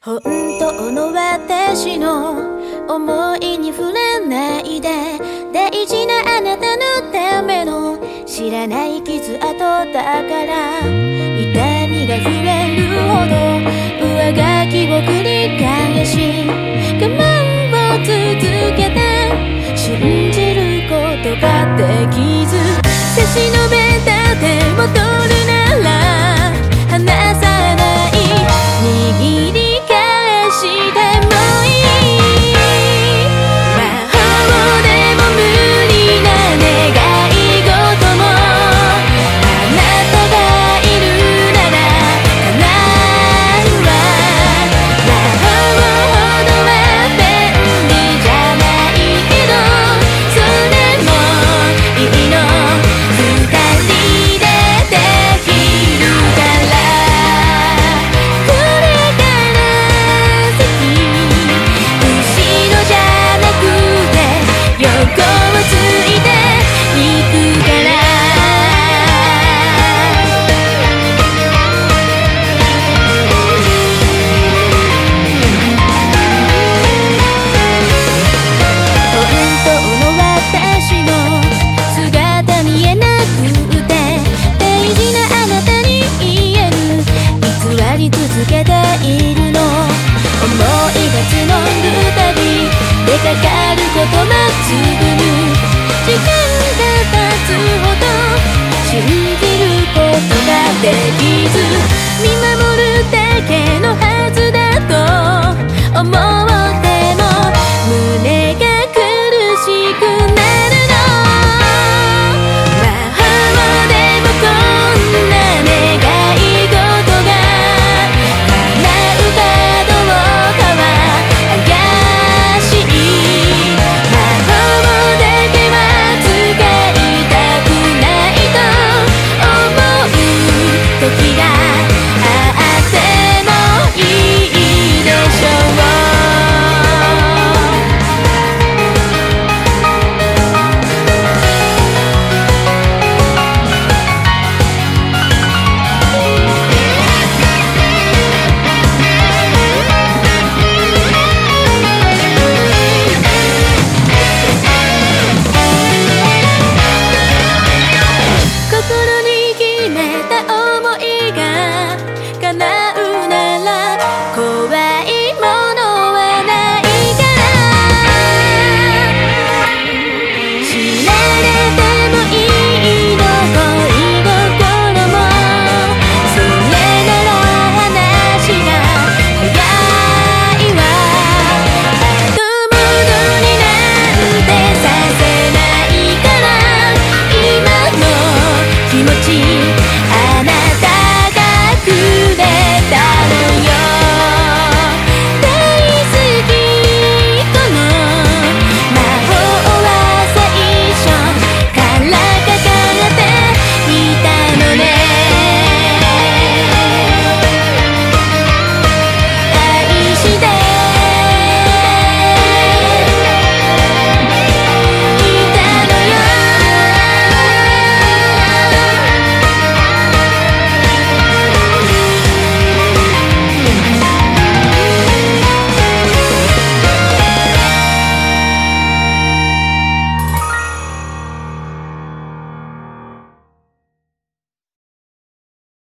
本当の私の思いに触れないで大事なあなたのための知らない傷跡だから痛みが増えるほど上書きを繰り返し我慢を続けて信じることができず差し伸べた手をけているの。思いが募るたび出かかることなつぶに。時間が経つほど信じることができず。